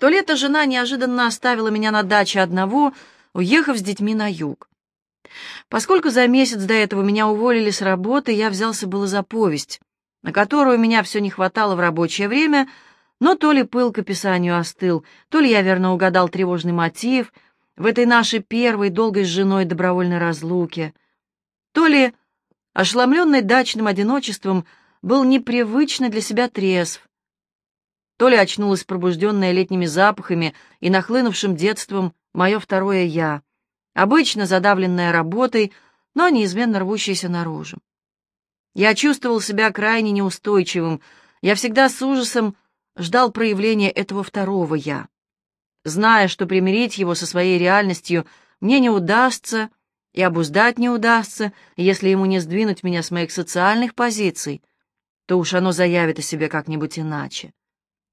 то лето жена неожиданно оставила меня на даче одного, уехав с детьми на юг. Поскольку за месяц до этого меня уволили с работы, я взялся было за повесть, на которую меня все не хватало в рабочее время, но то ли пыл к описанию остыл, то ли я верно угадал тревожный мотив в этой нашей первой долгой с женой добровольной разлуке, то ли, ошеломленный дачным одиночеством, был непривычно для себя трезв, то ли очнулась пробужденная летними запахами и нахлынувшим детством мое второе «я», обычно задавленное работой, но неизменно рвущееся наружу. Я чувствовал себя крайне неустойчивым, я всегда с ужасом ждал проявления этого второго «я». Зная, что примирить его со своей реальностью мне не удастся и обуздать не удастся, если ему не сдвинуть меня с моих социальных позиций, то уж оно заявит о себе как-нибудь иначе.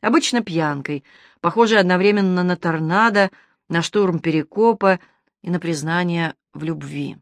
Обычно пьянкой, похожей одновременно на торнадо, на штурм перекопа и на признание в любви.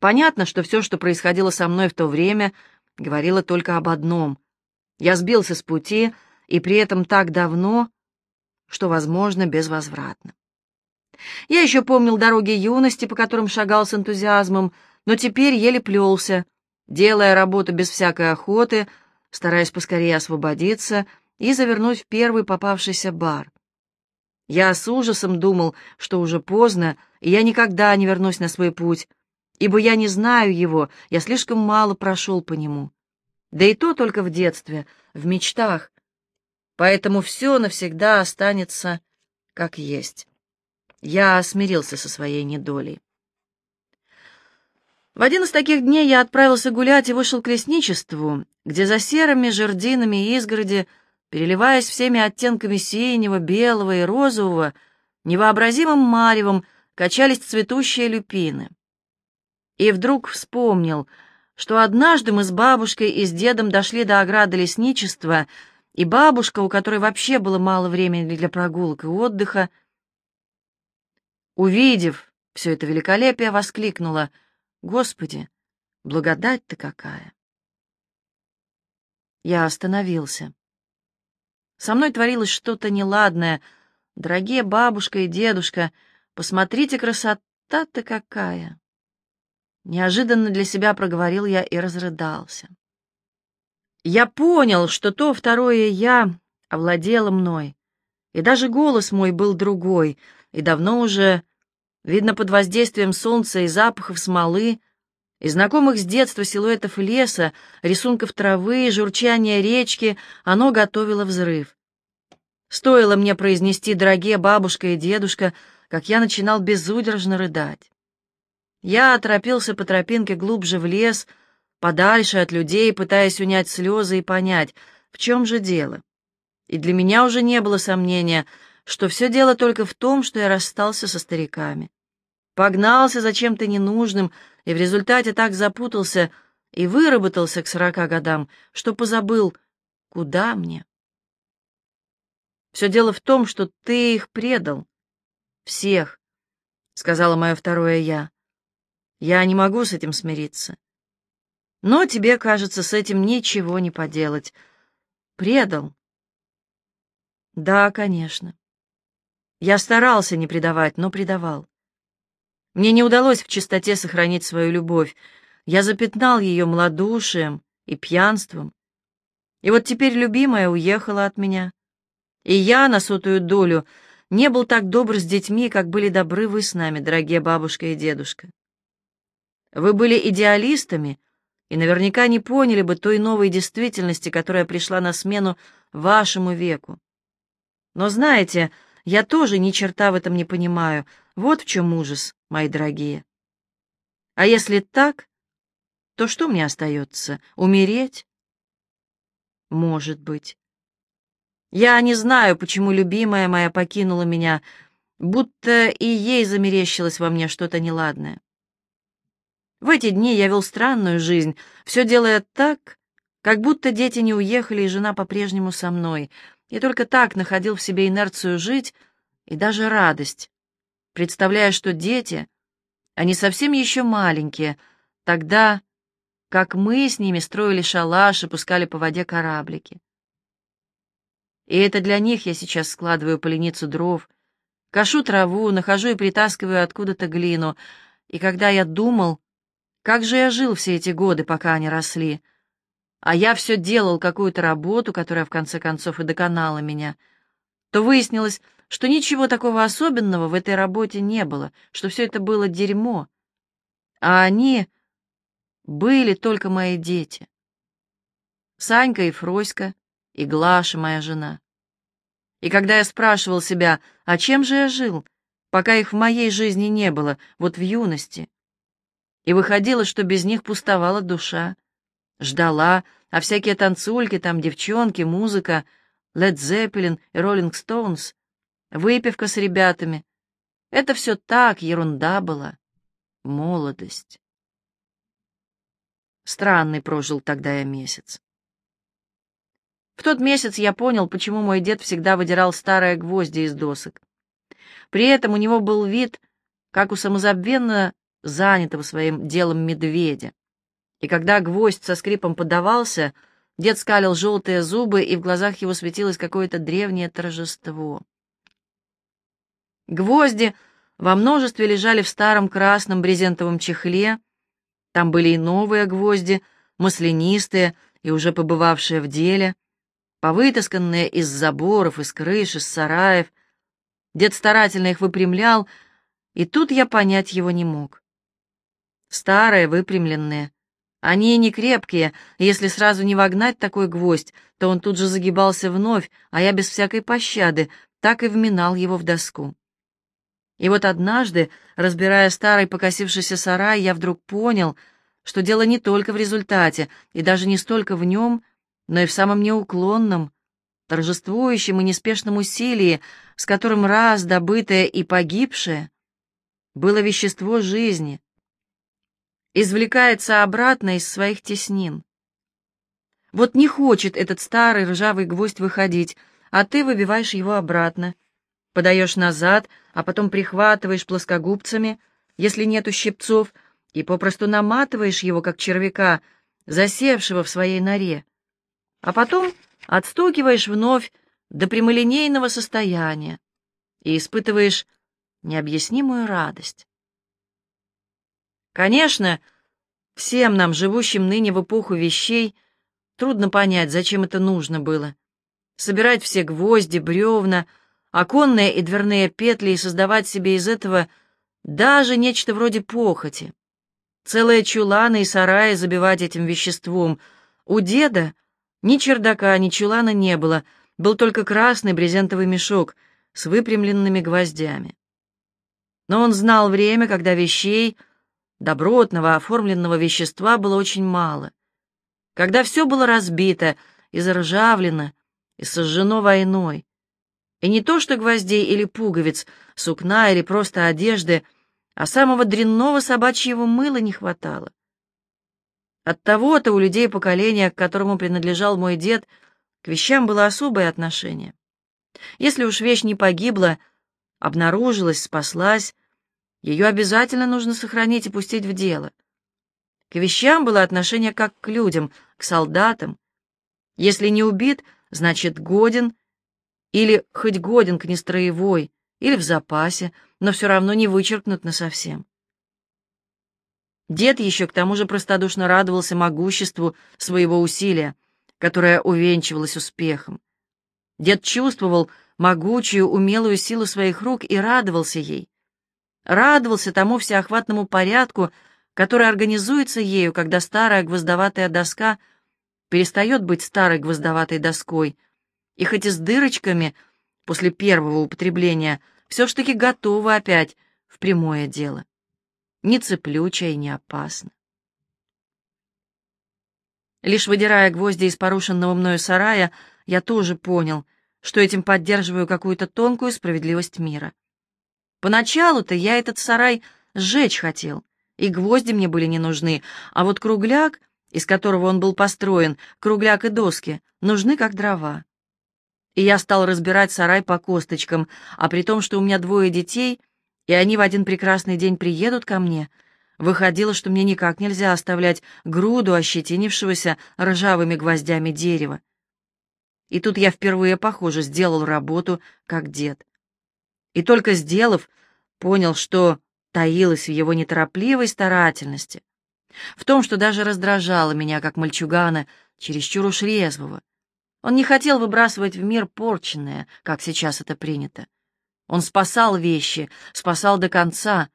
Понятно, что все, что происходило со мной в то время, говорило только об одном. Я сбился с пути, и при этом так давно, что, возможно, безвозвратно. Я еще помнил дороги юности, по которым шагал с энтузиазмом, но теперь еле плелся, делая работу без всякой охоты, стараясь поскорее освободиться и завернуть в первый попавшийся бар. Я с ужасом думал, что уже поздно, и я никогда не вернусь на свой путь, ибо я не знаю его, я слишком мало прошел по нему. Да и то только в детстве, в мечтах. Поэтому все навсегда останется как есть. Я смирился со своей недолей. В один из таких дней я отправился гулять и вышел к лесничеству, где за серыми жердинами и изгороди, переливаясь всеми оттенками синего, белого и розового, невообразимым маревом качались цветущие люпины. И вдруг вспомнил, что однажды мы с бабушкой и с дедом дошли до ограды лесничества, и бабушка, у которой вообще было мало времени для прогулок и отдыха, увидев все это великолепие, воскликнула — Господи, благодать-то какая! Я остановился. Со мной творилось что-то неладное. Дорогие бабушка и дедушка, посмотрите, красота-то какая! Неожиданно для себя проговорил я и разрыдался. Я понял, что то второе «я» овладело мной, и даже голос мой был другой, и давно уже Видно, под воздействием солнца и запахов смолы, и знакомых с детства силуэтов леса, рисунков травы, журчания речки, оно готовило взрыв. Стоило мне произнести «дорогие бабушка и дедушка», как я начинал безудержно рыдать. Я оторопился по тропинке глубже в лес, подальше от людей, пытаясь унять слезы и понять, в чем же дело. И для меня уже не было сомнения, что все дело только в том, что я расстался со стариками. Погнался за чем-то ненужным, и в результате так запутался и выработался к сорока годам, что позабыл, куда мне. Все дело в том, что ты их предал. Всех, — сказала мое второе «я». Я не могу с этим смириться. Но тебе, кажется, с этим ничего не поделать. Предал. Да, конечно. Я старался не предавать, но предавал. Мне не удалось в чистоте сохранить свою любовь. Я запятнал ее малодушием и пьянством. И вот теперь любимая уехала от меня. И я на сотую долю не был так добр с детьми, как были добры вы с нами, дорогие бабушка и дедушка. Вы были идеалистами и наверняка не поняли бы той новой действительности, которая пришла на смену вашему веку. Но знаете, я тоже ни черта в этом не понимаю. Вот в чем ужас, мои дорогие. А если так, то что мне остается? Умереть? Может быть. Я не знаю, почему любимая моя покинула меня, будто и ей замерещилось во мне что-то неладное. В эти дни я вел странную жизнь, все делая так, как будто дети не уехали, и жена по-прежнему со мной — и только так находил в себе инерцию жить и даже радость, представляя, что дети, они совсем еще маленькие, тогда как мы с ними строили шалаш и пускали по воде кораблики. И это для них я сейчас складываю поленицу дров, кашу траву, нахожу и притаскиваю откуда-то глину. И когда я думал, как же я жил все эти годы, пока они росли, а я все делал какую-то работу, которая в конце концов и доконала меня, то выяснилось, что ничего такого особенного в этой работе не было, что все это было дерьмо. А они были только мои дети. Санька и Фроська, и Глаша, моя жена. И когда я спрашивал себя, а чем же я жил, пока их в моей жизни не было, вот в юности, и выходило, что без них пустовала душа, ждала, а всякие танцульки там, девчонки, музыка, Led Zeppelin и Rolling Stones, выпивка с ребятами — это все так, ерунда была, молодость. Странный прожил тогда я месяц. В тот месяц я понял, почему мой дед всегда выдирал старые гвозди из досок. При этом у него был вид, как у самозабвенно занятого своим делом медведя. И когда гвоздь со скрипом подавался, дед скалил желтые зубы, и в глазах его светилось какое-то древнее торжество. Гвозди во множестве лежали в старом красном брезентовом чехле. Там были и новые гвозди, маслянистые и уже побывавшие в деле — повытасканные из заборов, из крыш, из сараев. Дед старательно их выпрямлял, и тут я понять его не мог. Старые, выпрямленные. Они не крепкие, если сразу не вогнать такой гвоздь, то он тут же загибался вновь, а я без всякой пощады так и вминал его в доску. И вот однажды, разбирая старый покосившийся сарай, я вдруг понял, что дело не только в результате, и даже не столько в нем, но и в самом неуклонном, торжествующем и неспешном усилии, с которым раз добытое и погибшее было вещество жизни, извлекается обратно из своих теснин. Вот не хочет этот старый ржавый гвоздь выходить, а ты выбиваешь его обратно, подаешь назад, а потом прихватываешь плоскогубцами, если нету щипцов, и попросту наматываешь его, как червяка, засевшего в своей норе а потом отстукиваешь вновь до прямолинейного состояния и испытываешь необъяснимую радость. Конечно, всем нам, живущим ныне в эпоху вещей, трудно понять, зачем это нужно было. Собирать все гвозди, бревна, оконные и дверные петли и создавать себе из этого даже нечто вроде похоти. Целые чуланы и сараи забивать этим веществом. У деда ни чердака, ни чулана не было, был только красный брезентовый мешок с выпрямленными гвоздями. Но он знал время, когда вещей, добротного, оформленного вещества было очень мало, когда все было разбито и заржавлено, и сожжено войной. И не то что гвоздей или пуговиц, сукна или просто одежды, а самого дрянного собачьего мыла не хватало. От того-то у людей поколения, к которому принадлежал мой дед, к вещам было особое отношение. Если уж вещь не погибла, обнаружилась, спаслась, ее обязательно нужно сохранить и пустить в дело. К вещам было отношение как к людям, к солдатам. Если не убит, значит годен, или хоть годен к нестроевой, или в запасе, но все равно не вычеркнут насовсем. Дед еще к тому же простодушно радовался могуществу своего усилия, которое увенчивалось успехом. Дед чувствовал могучую, умелую силу своих рук и радовался ей. Радовался тому всеохватному порядку, который организуется ею, когда старая гвоздоватая доска перестает быть старой гвоздоватой доской, и хоть и с дырочками после первого употребления, все ж таки готова опять в прямое дело не цеплючая и не опасна. Лишь выдирая гвозди из порушенного мною сарая, я тоже понял, что этим поддерживаю какую-то тонкую справедливость мира. Поначалу-то я этот сарай сжечь хотел, и гвозди мне были не нужны, а вот кругляк, из которого он был построен, кругляк и доски, нужны как дрова. И я стал разбирать сарай по косточкам, а при том, что у меня двое детей — и они в один прекрасный день приедут ко мне, выходило, что мне никак нельзя оставлять груду ощетинившегося ржавыми гвоздями дерева. И тут я впервые, похоже, сделал работу как дед. И только сделав, понял, что таилось в его неторопливой старательности, в том, что даже раздражало меня, как мальчугана, чересчур уж резвого. Он не хотел выбрасывать в мир порченное, как сейчас это принято. Он спасал вещи, спасал до конца,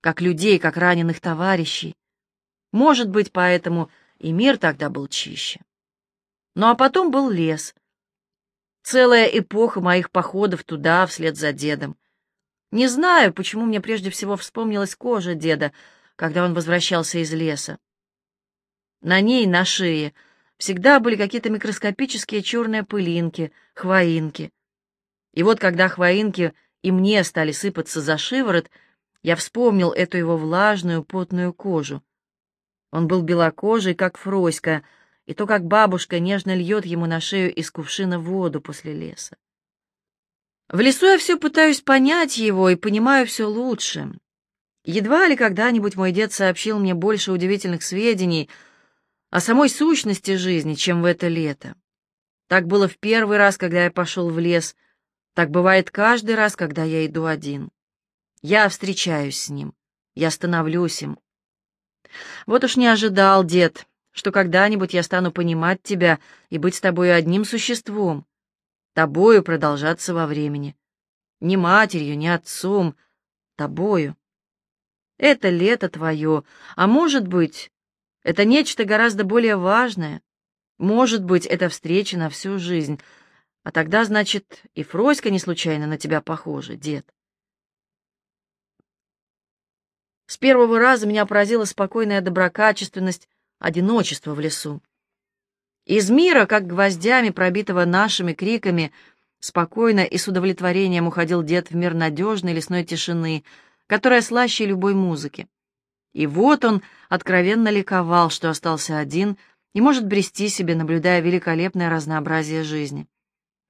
как людей, как раненых товарищей. Может быть, поэтому и мир тогда был чище. Ну а потом был лес. Целая эпоха моих походов туда, вслед за дедом. Не знаю, почему мне прежде всего вспомнилась кожа деда, когда он возвращался из леса. На ней, на шее, всегда были какие-то микроскопические черные пылинки, хвоинки. И вот когда хвоинки и мне стали сыпаться за шиворот, я вспомнил эту его влажную, потную кожу. Он был белокожий, как Фроська, и то, как бабушка нежно льет ему на шею из кувшина воду после леса. В лесу я все пытаюсь понять его и понимаю все лучше. Едва ли когда-нибудь мой дед сообщил мне больше удивительных сведений о самой сущности жизни, чем в это лето. Так было в первый раз, когда я пошел в лес, так бывает каждый раз, когда я иду один. Я встречаюсь с ним, я становлюсь им. Вот уж не ожидал, дед, что когда-нибудь я стану понимать тебя и быть с тобою одним существом, тобою продолжаться во времени. Не матерью, не отцом, тобою. Это лето твое, а может быть, это нечто гораздо более важное. Может быть, это встреча на всю жизнь — а тогда, значит, и Фроська не случайно на тебя похожа, дед. С первого раза меня поразила спокойная доброкачественность одиночества в лесу. Из мира, как гвоздями, пробитого нашими криками, спокойно и с удовлетворением уходил дед в мир надежной лесной тишины, которая слаще любой музыки. И вот он откровенно ликовал, что остался один и может брести себе, наблюдая великолепное разнообразие жизни.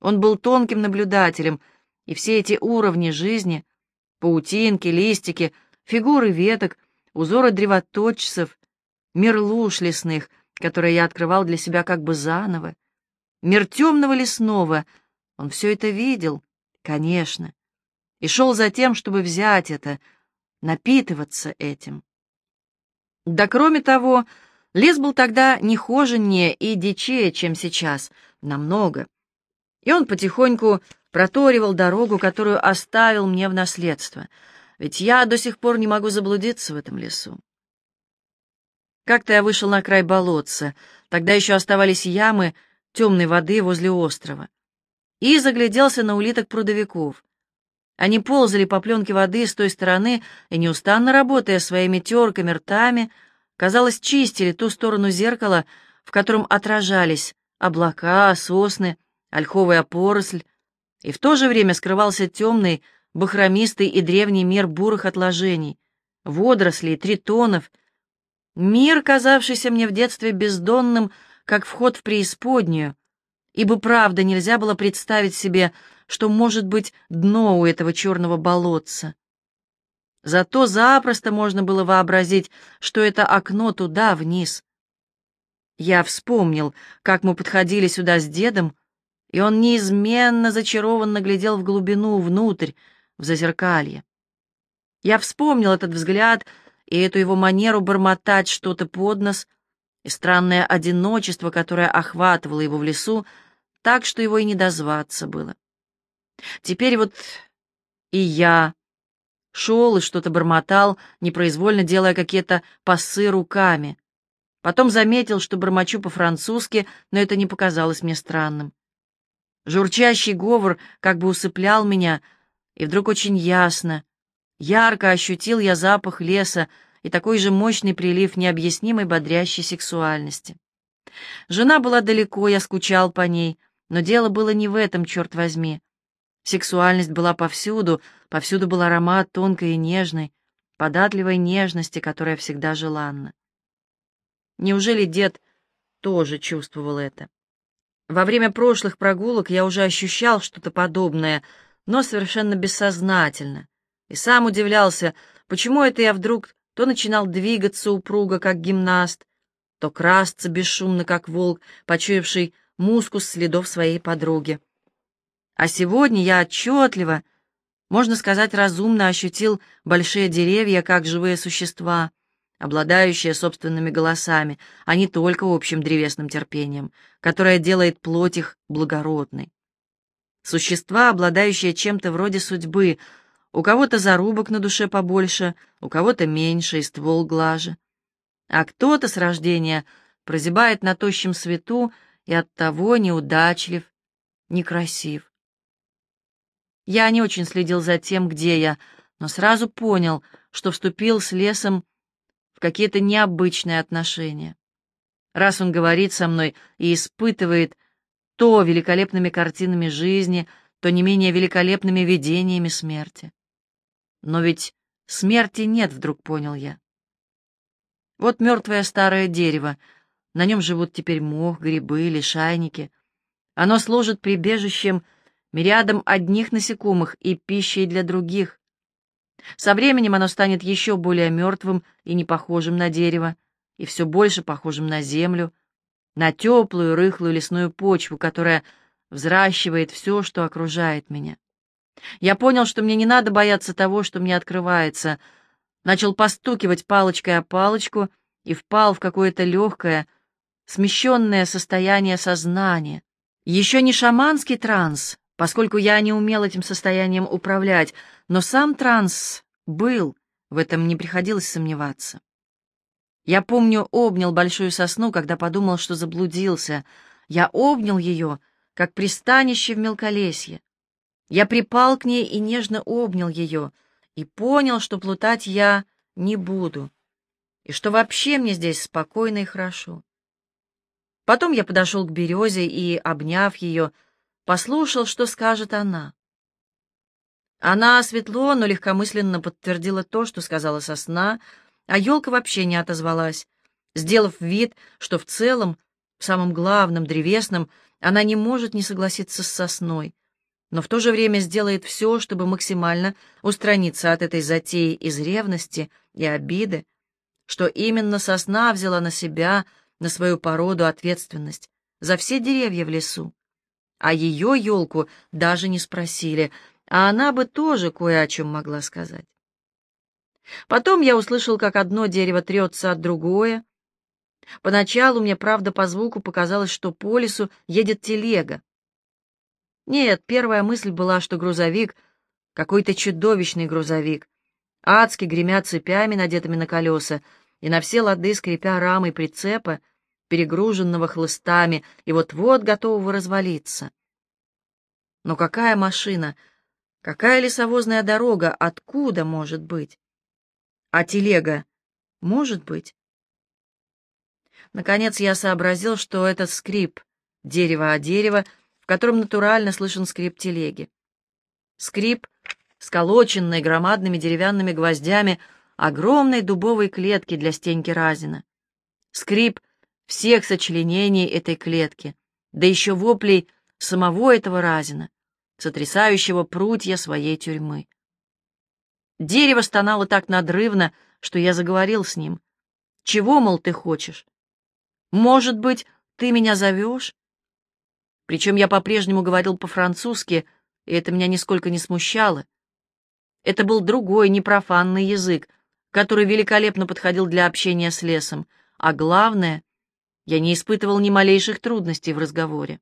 Он был тонким наблюдателем, и все эти уровни жизни — паутинки, листики, фигуры веток, узоры древоточцев, мир луж лесных, которые я открывал для себя как бы заново, мир темного лесного, он все это видел, конечно, и шел за тем, чтобы взять это, напитываться этим. Да кроме того, лес был тогда нехоженнее и дичее, чем сейчас, намного и он потихоньку проторивал дорогу, которую оставил мне в наследство, ведь я до сих пор не могу заблудиться в этом лесу. Как-то я вышел на край болотца, тогда еще оставались ямы темной воды возле острова, и загляделся на улиток прудовиков. Они ползали по пленке воды с той стороны и, неустанно работая своими терками, ртами, казалось, чистили ту сторону зеркала, в котором отражались облака, сосны, ольховая поросль, и в то же время скрывался темный, бахромистый и древний мир бурых отложений, водорослей, тритонов, мир, казавшийся мне в детстве бездонным, как вход в преисподнюю, ибо правда нельзя было представить себе, что может быть дно у этого черного болотца. Зато запросто можно было вообразить, что это окно туда, вниз. Я вспомнил, как мы подходили сюда с дедом, и он неизменно зачарованно глядел в глубину, внутрь, в зазеркалье. Я вспомнил этот взгляд и эту его манеру бормотать что-то под нос, и странное одиночество, которое охватывало его в лесу, так, что его и не дозваться было. Теперь вот и я шел и что-то бормотал, непроизвольно делая какие-то пасы руками. Потом заметил, что бормочу по-французски, но это не показалось мне странным. Журчащий говор как бы усыплял меня, и вдруг очень ясно, ярко ощутил я запах леса и такой же мощный прилив необъяснимой бодрящей сексуальности. Жена была далеко, я скучал по ней, но дело было не в этом, черт возьми. Сексуальность была повсюду, повсюду был аромат тонкой и нежной, податливой нежности, которая всегда желанна. Неужели дед тоже чувствовал это? Во время прошлых прогулок я уже ощущал что-то подобное, но совершенно бессознательно. И сам удивлялся, почему это я вдруг то начинал двигаться упруго, как гимнаст, то красться бесшумно, как волк, почуявший мускус следов своей подруги. А сегодня я отчетливо, можно сказать, разумно ощутил большие деревья как живые существа, обладающие собственными голосами, а не только общим древесным терпением, которое делает плоть их благородной. Существа, обладающие чем-то вроде судьбы, у кого-то зарубок на душе побольше, у кого-то меньше и ствол глаже. А кто-то с рождения прозябает на тощем свету и оттого неудачлив, некрасив. Я не очень следил за тем, где я, но сразу понял, что вступил с лесом в какие-то необычные отношения. Раз он говорит со мной и испытывает то великолепными картинами жизни, то не менее великолепными видениями смерти. Но ведь смерти нет, вдруг понял я. Вот мертвое старое дерево, на нем живут теперь мох, грибы, лишайники. Оно служит прибежищем мириадам одних насекомых и пищей для других. Со временем оно станет еще более мертвым и не похожим на дерево, и все больше похожим на землю, на теплую, рыхлую лесную почву, которая взращивает все, что окружает меня. Я понял, что мне не надо бояться того, что мне открывается, начал постукивать палочкой о палочку и впал в какое-то легкое, смещенное состояние сознания. Еще не шаманский транс, поскольку я не умел этим состоянием управлять, но сам транс был, в этом не приходилось сомневаться. Я помню, обнял большую сосну, когда подумал, что заблудился. Я обнял ее, как пристанище в мелколесье. Я припал к ней и нежно обнял ее, и понял, что плутать я не буду, и что вообще мне здесь спокойно и хорошо. Потом я подошел к березе и, обняв ее, послушал, что скажет она. Она светло, но легкомысленно подтвердила то, что сказала сосна, а елка вообще не отозвалась, сделав вид, что в целом, в самом главном, древесном, она не может не согласиться с сосной, но в то же время сделает все, чтобы максимально устраниться от этой затеи из ревности и обиды, что именно сосна взяла на себя, на свою породу ответственность за все деревья в лесу. А ее елку даже не спросили, а она бы тоже кое о чем могла сказать. Потом я услышал, как одно дерево трется от другое. Поначалу мне, правда, по звуку показалось, что по лесу едет телега. Нет, первая мысль была, что грузовик, какой-то чудовищный грузовик, адски гремя цепями, надетыми на колеса, и на все лады скрипя рамой прицепа, перегруженного хлыстами и вот-вот готового развалиться. Но какая машина, какая лесовозная дорога, откуда может быть? А телега может быть? Наконец я сообразил, что этот скрип дерево о дерево, в котором натурально слышен скрип телеги. Скрип, сколоченной громадными деревянными гвоздями огромной дубовой клетки для Стеньки Разина. Скрип всех сочленений этой клетки, да еще воплей самого этого Разина, сотрясающего прутья своей тюрьмы. Дерево стонало так надрывно, что я заговорил с ним. «Чего, мол, ты хочешь? Может быть, ты меня зовешь?» Причем я по-прежнему говорил по-французски, и это меня нисколько не смущало. Это был другой, непрофанный язык, который великолепно подходил для общения с лесом, а главное, я не испытывал ни малейших трудностей в разговоре.